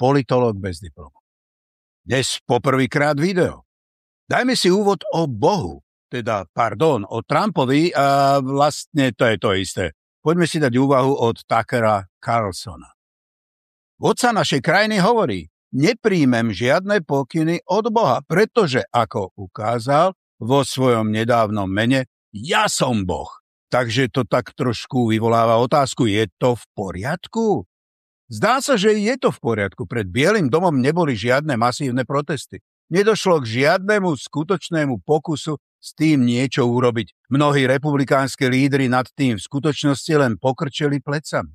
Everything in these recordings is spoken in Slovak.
politolog bez diplomu. Dnes poprvýkrát video. Dajme si úvod o Bohu, teda, pardon, o Trumpovi a vlastne to je to isté. Poďme si dať úvahu od Tuckera Carlsona. Vodca našej krajiny hovorí, nepríjmem žiadne pokyny od Boha, pretože, ako ukázal vo svojom nedávnom mene, ja som Boh. Takže to tak trošku vyvoláva otázku, je to v poriadku? Zdá sa, že je to v poriadku. Pred Bielým domom neboli žiadne masívne protesty. Nedošlo k žiadnemu skutočnému pokusu s tým niečo urobiť. Mnohí republikánske lídry nad tým v skutočnosti len pokrčeli plecami.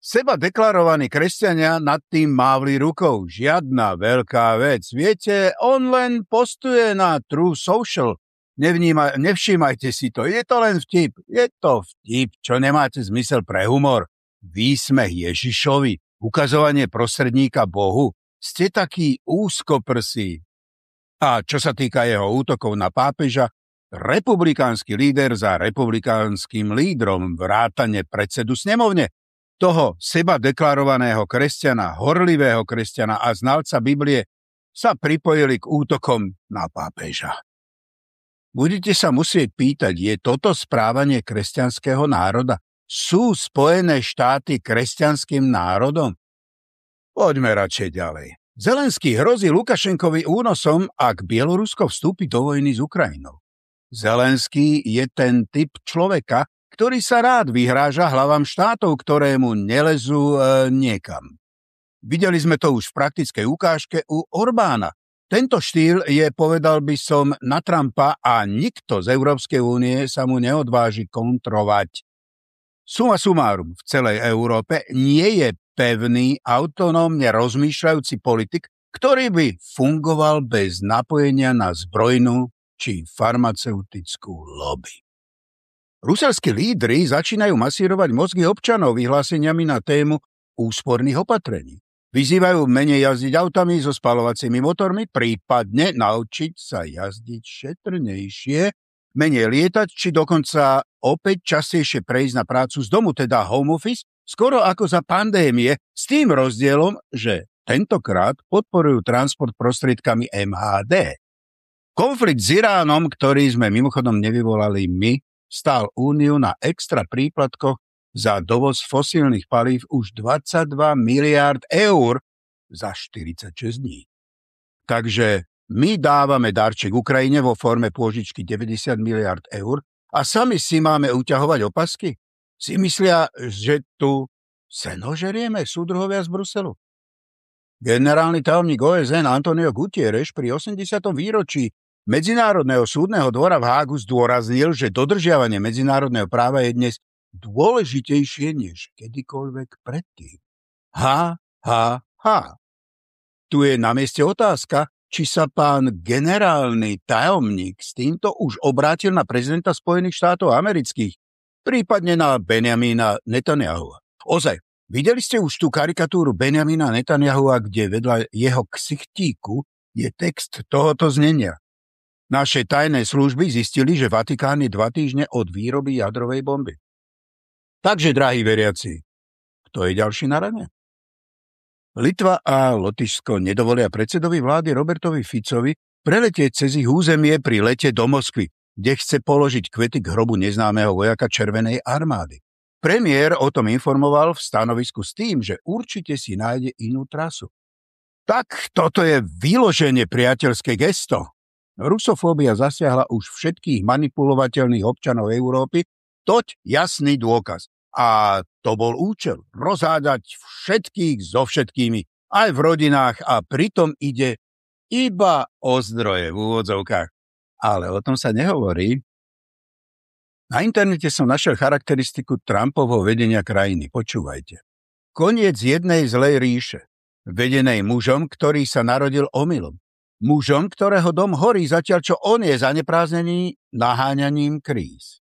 Seba deklarovaní kresťania nad tým mávli rukou. Žiadna veľká vec. Viete, on len postuje na True Social. Nevníma, nevšímajte si to. Je to len vtip. Je to vtip, čo nemáte zmysel pre humor výsmech Ježišovi, ukazovanie prostredníka Bohu, ste taký úzkoprsí. A čo sa týka jeho útokov na pápeža, republikánsky líder za republikánskym lídrom vrátane predsedu snemovne, toho seba deklarovaného kresťana, horlivého kresťana a znalca Biblie sa pripojili k útokom na pápeža. Budete sa musieť pýtať, je toto správanie kresťanského národa? Sú Spojené štáty kresťanským národom? Poďme radšej ďalej. Zelenský hrozí Lukašenkovi únosom, ak Bielorusko vstúpi do vojny s Ukrajinou. Zelenský je ten typ človeka, ktorý sa rád vyhráža hlavám štátov, ktorému nelezú e, niekam. Videli sme to už v praktickej ukážke u Orbána. Tento štýl je, povedal by som, na Trumpa a nikto z Európskej únie sa mu neodváži kontrovať. Suma sumárum v celej Európe nie je pevný, autonómne rozmýšľajúci politik, ktorý by fungoval bez napojenia na zbrojnú či farmaceutickú lobby. Ruselskí lídry začínajú masírovať mozgy občanov vyhláseniami na tému úsporných opatrení. Vyzývajú menej jazdiť autami so spalovacími motormi, prípadne naučiť sa jazdiť šetrnejšie menej lietať, či dokonca opäť častejšie prejsť na prácu z domu, teda home office, skoro ako za pandémie, s tým rozdielom, že tentokrát podporujú transport prostriedkami MHD. Konflikt s Iránom, ktorý sme mimochodom nevyvolali my, stál Úniu na extra príplatkoch za dovoz fosílnych palív už 22 miliard eur za 46 dní. Takže my dávame darček Ukrajine vo forme pôžičky 90 miliard eur a sami si máme uťahovať opasky? Si myslia, že tu senožerieme súdruhovia z Bruselu? Generálny tajomník OSN Antonio Gutierrez pri 80. výročí Medzinárodného súdneho dvora v Hágu zdôraznil, že dodržiavanie medzinárodného práva je dnes dôležitejšie než kedykoľvek predtým. Ha, ha, ha. Tu je na mieste otázka, či sa pán generálny tajomník s týmto už obrátil na prezidenta Spojených štátov amerických, prípadne na Benjamína Netanyahu. Ozaj, videli ste už tú karikatúru Benjamína Netanyahu, kde vedľa jeho ksichtíku je text tohoto znenia. Naše tajné služby zistili, že Vatikán je dva týždne od výroby jadrovej bomby. Takže, drahí veriaci, kto je ďalší na rane? Litva a Lotyšsko nedovolia predsedovi vlády Robertovi Ficovi preletieť cez ich územie pri lete do Moskvy, kde chce položiť kvety k hrobu neznámeho vojaka Červenej armády. Premiér o tom informoval v stanovisku s tým, že určite si nájde inú trasu. Tak toto je vyloženie priateľské gesto. Rusofóbia zasiahla už všetkých manipulovateľných občanov Európy, toť jasný dôkaz. A to bol účel. Rozhádať všetkých so všetkými, aj v rodinách a pritom ide iba o zdroje v úvodzovkách. Ale o tom sa nehovorí. Na internete som našiel charakteristiku Trumpovho vedenia krajiny. Počúvajte. Koniec jednej zlej ríše. vedenej mužom, ktorý sa narodil omylom. Mužom, ktorého dom horí, zatiaľ čo on je zanepráznený naháňaním kríz.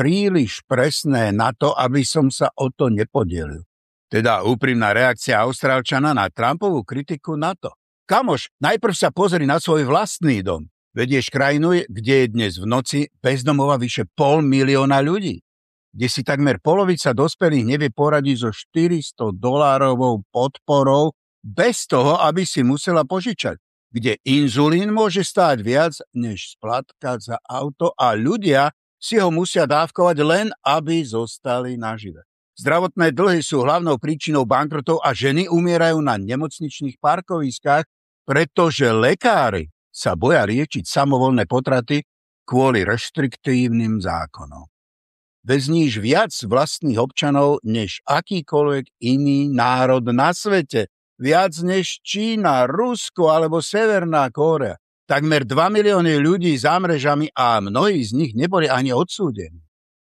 Príliš presné na to, aby som sa o to nepodielil. Teda úprimná reakcia Austrálčana na Trumpovú kritiku na to. Kamoš, najprv sa pozri na svoj vlastný dom. Vedieš krajinu, kde je dnes v noci bezdomova vyše pol milióna ľudí. Kde si takmer polovica dospelých nevie poradiť so 400 dolárovou podporou bez toho, aby si musela požičať. Kde inzulín môže stáť viac než splatka za auto a ľudia si ho musia dávkovať len, aby zostali nažive. Zdravotné dlhy sú hlavnou príčinou bankrotov a ženy umierajú na nemocničných parkoviskách, pretože lekári sa boja liečiť samovolné potraty kvôli reštriktívnym zákonom. Vezníš viac vlastných občanov než akýkoľvek iný národ na svete. Viac než Čína, Rusko alebo Severná Kórea. Takmer 2 milióny ľudí za mrežami a mnohí z nich neboli ani odsúdení.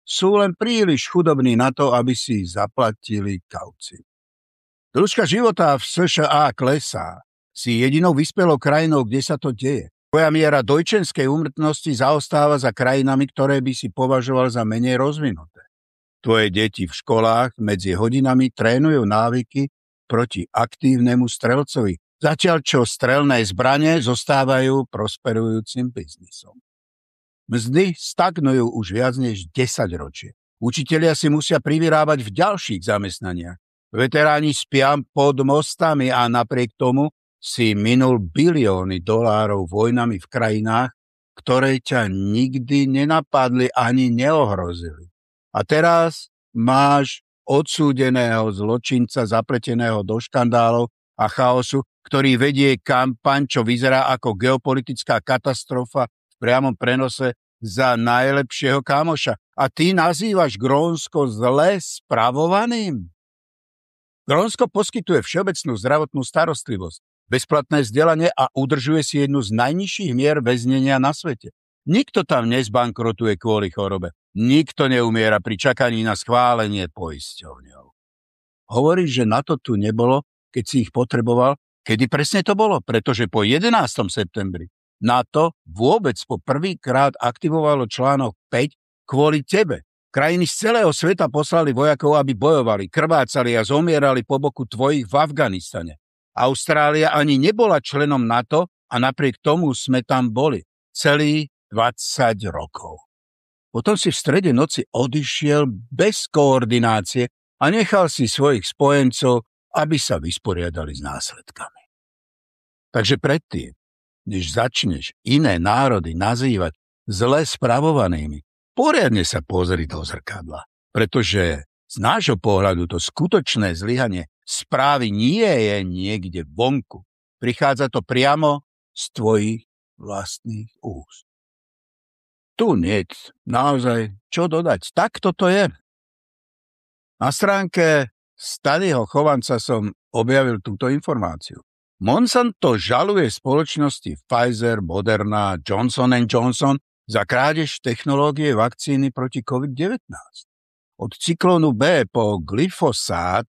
Sú len príliš chudobní na to, aby si zaplatili kauci. Dĺžka života v США klesá si jedinou vyspelou krajinou, kde sa to deje. Tvoja miera dojčenskej úmrtnosti zaostáva za krajinami, ktoré by si považoval za menej rozvinuté. Tvoje deti v školách medzi hodinami trénujú návyky proti aktívnemu strelcovi, zatiaľ čo strelné zbranie zostávajú prosperujúcim biznisom. Mzdy stagnujú už viac než 10 ročie. Učitelia si musia privyrábať v ďalších zamestnaniach. Veteráni spia pod mostami a napriek tomu si minul bilióny dolárov vojnami v krajinách, ktoré ťa nikdy nenapadli ani neohrozili. A teraz máš odsúdeného zločinca zapleteného do škandálov a chaosu, ktorý vedie kampaň, čo vyzerá ako geopolitická katastrofa v priamom prenose za najlepšieho kamoša. A ty nazývaš Grónsko zle spravovaným? Grónsko poskytuje všeobecnú zdravotnú starostlivosť, bezplatné vzdelanie a udržuje si jednu z najnižších mier väznenia na svete. Nikto tam nezbankrotuje kvôli chorobe. Nikto neumiera pri čakaní na schválenie poisťovňou. Hovoríš, že na to tu nebolo, keď si ich potreboval? Kedy presne to bolo? Pretože po 11. septembri NATO vôbec po prvýkrát aktivovalo článok 5 kvôli tebe. Krajiny z celého sveta poslali vojakov, aby bojovali, krvácali a zomierali po boku tvojich v Afganistane. Austrália ani nebola členom NATO a napriek tomu sme tam boli celý 20 rokov. Potom si v strede noci odišiel bez koordinácie a nechal si svojich spojencov, aby sa vysporiadali s následkami. Takže predtým, než začneš iné národy nazývať zle spravovanými, poriadne sa pozri do zrkadla, pretože z nášho pohľadu to skutočné zlyhanie správy nie je niekde vonku. Prichádza to priamo z tvojich vlastných úst. Tu nie naozaj čo dodať. Tak toto je. Na stránke Stadyho Chovanca som objavil túto informáciu. Monsanto žaluje spoločnosti Pfizer, Moderna, Johnson Johnson za krádež technológie vakcíny proti COVID-19. Od cyklónu B po glyfosát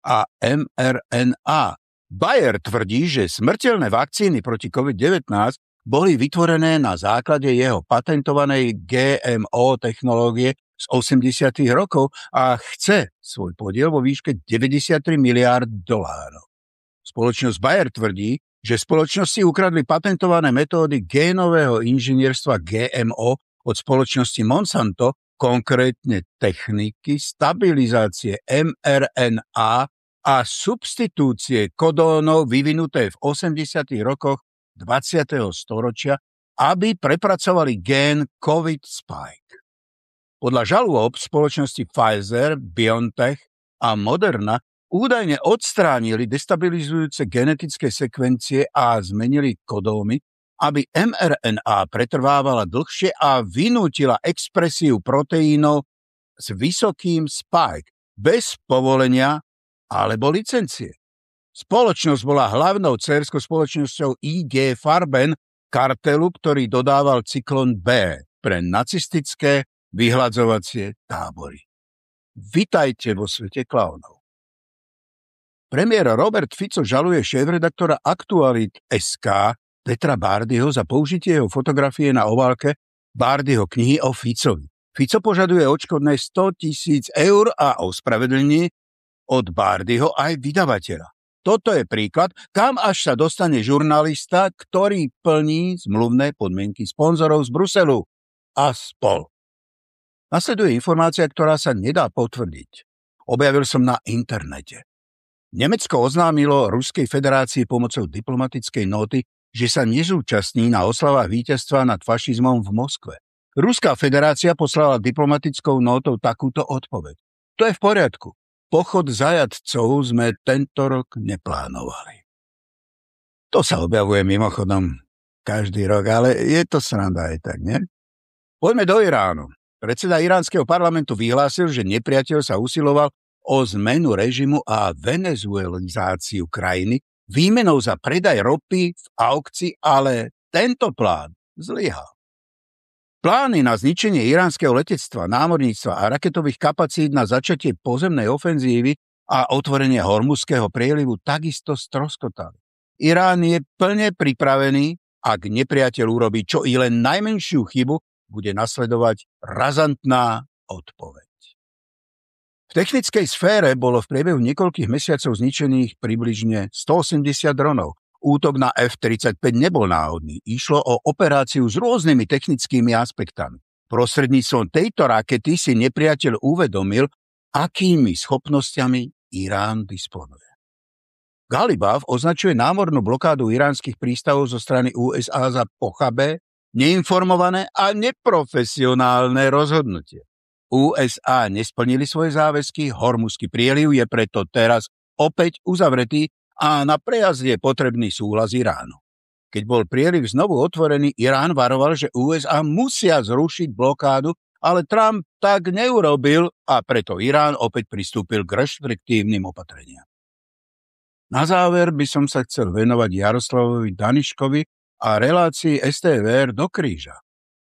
a mRNA. Bayer tvrdí, že smrteľné vakcíny proti COVID-19 boli vytvorené na základe jeho patentovanej GMO technológie z 80. rokov a chce svoj podiel vo výške 93 miliárd dolárov. Spoločnosť Bayer tvrdí, že spoločnosti ukradli patentované metódy génového inžinierstva GMO od spoločnosti Monsanto, konkrétne techniky stabilizácie mRNA a substitúcie kodónov vyvinuté v 80. rokoch 20. storočia, aby prepracovali gén COVID spike. Podľa žalôb spoločnosti Pfizer, BioNTech a Moderna údajne odstránili destabilizujúce genetické sekvencie a zmenili kodómy, aby mRNA pretrvávala dlhšie a vynútila expresiu proteínov s vysokým spike bez povolenia alebo licencie. Spoločnosť bola hlavnou cerskou spoločnosťou IG Farben, kartelu, ktorý dodával cyklon B pre nacistické vyhľadzovacie tábory. Vitajte vo svete klaunov. Premiér Robert Fico žaluje šéf-redaktora Aktualit SK Petra Bárdyho za použitie jeho fotografie na obálke Bárdyho knihy o Ficovi. Fico požaduje odškodné 100 tisíc eur a ospravedlní od Bárdyho aj vydavateľa. Toto je príklad, kam až sa dostane žurnalista, ktorý plní zmluvné podmienky sponzorov z Bruselu a spol. Nasleduje informácia, ktorá sa nedá potvrdiť. Objavil som na internete. Nemecko oznámilo Ruskej federácii pomocou diplomatickej noty, že sa nezúčastní na oslavách víťazstva nad fašizmom v Moskve. Ruská federácia poslala diplomatickou notou takúto odpoveď. To je v poriadku. Pochod zajadcov sme tento rok neplánovali. To sa objavuje mimochodom každý rok, ale je to sranda aj tak, nie? Poďme do Iránu. Predseda iránskeho parlamentu vyhlásil, že nepriateľ sa usiloval o zmenu režimu a venezuelizáciu krajiny výmenou za predaj ropy v aukcii, ale tento plán zlyhal. Plány na zničenie iránskeho letectva, námorníctva a raketových kapacít na začatie pozemnej ofenzívy a otvorenie Hormuzského prielivu takisto stroskotali. Irán je plne pripravený, ak nepriateľ urobí čo i len najmenšiu chybu, bude nasledovať razantná odpoveď. V technickej sfére bolo v priebehu niekoľkých mesiacov zničených približne 180 dronov. Útok na F-35 nebol náhodný. Išlo o operáciu s rôznymi technickými aspektami. Prostredníctvom tejto rakety si nepriateľ uvedomil, akými schopnosťami Irán disponuje. Galibav označuje námornú blokádu iránskych prístavov zo strany USA za pochabé, neinformované a neprofesionálne rozhodnutie. USA nesplnili svoje záväzky, Hormuzský prieliv je preto teraz opäť uzavretý a na prejazd je potrebný súhlas Iránu. Keď bol prieliv znovu otvorený, Irán varoval, že USA musia zrušiť blokádu, ale Trump tak neurobil a preto Irán opäť pristúpil k reštriktívnym opatreniam. Na záver by som sa chcel venovať Jaroslavovi Daniškovi a relácii STVR do kríža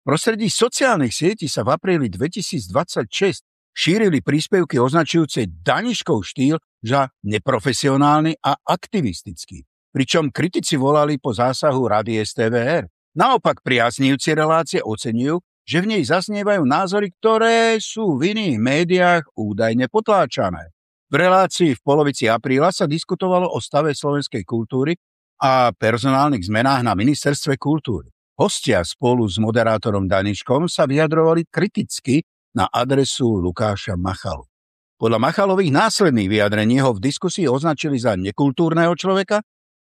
prostredí sociálnych sietí sa v apríli 2026 šírili príspevky označujúce Daniškov štýl za neprofesionálny a aktivistický, pričom kritici volali po zásahu rady STVR. Naopak priaznívci relácie oceňujú, že v nej zaznievajú názory, ktoré sú v iných médiách údajne potláčané. V relácii v polovici apríla sa diskutovalo o stave slovenskej kultúry a personálnych zmenách na ministerstve kultúry. Hostia spolu s moderátorom Daniškom sa vyjadrovali kriticky na adresu Lukáša Machalu. Podľa Machalových následných vyjadrení ho v diskusii označili za nekultúrneho človeka,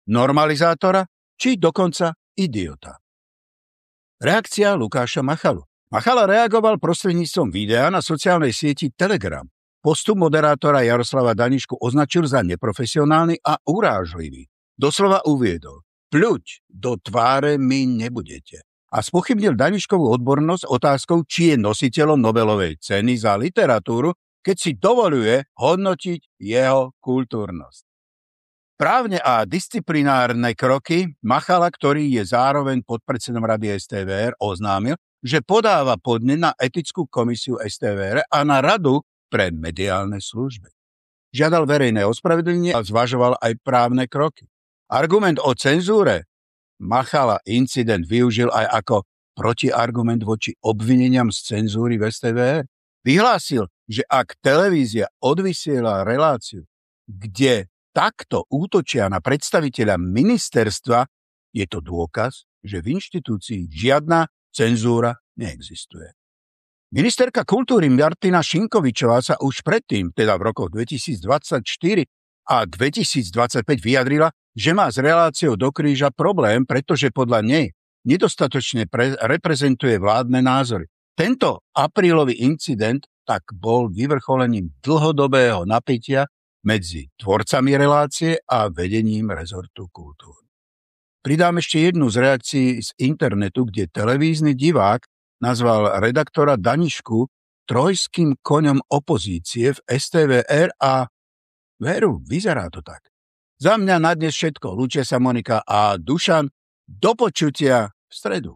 normalizátora či dokonca idiota. Reakcia Lukáša Machalu. Machala reagoval prostredníctvom videa na sociálnej sieti Telegram. Postup moderátora Jaroslava Danišku označil za neprofesionálny a urážlivý. Doslova uviedol. Pľuť do tváre mi nebudete. A spochybnil Daniškovú odbornosť otázkou, či je nositeľom Nobelovej ceny za literatúru, keď si dovoluje hodnotiť jeho kultúrnosť. Právne a disciplinárne kroky Machala, ktorý je zároveň podpredsedom rady STVR, oznámil, že podáva podne na etickú komisiu STVR a na radu pre mediálne služby. Žiadal verejné ospravedlenie a zvažoval aj právne kroky. Argument o cenzúre Machala incident využil aj ako protiargument voči obvineniam z cenzúry v STV. Vyhlásil, že ak televízia odvysiela reláciu, kde takto útočia na predstaviteľa ministerstva, je to dôkaz, že v inštitúcii žiadna cenzúra neexistuje. Ministerka kultúry Martina Šinkovičová sa už predtým, teda v rokoch 2024 a 2025 vyjadrila, že má s reláciou do kríža problém, pretože podľa nej nedostatočne pre- reprezentuje vládne názory. Tento aprílový incident tak bol vyvrcholením dlhodobého napätia medzi tvorcami relácie a vedením rezortu kultúry. Pridám ešte jednu z reakcií z internetu, kde televízny divák nazval redaktora Danišku trojským koňom opozície v STVR a veru, vyzerá to tak. Za mňa na dnes všetko. Lúčia sa Monika a Dušan. Do počutia v stredu.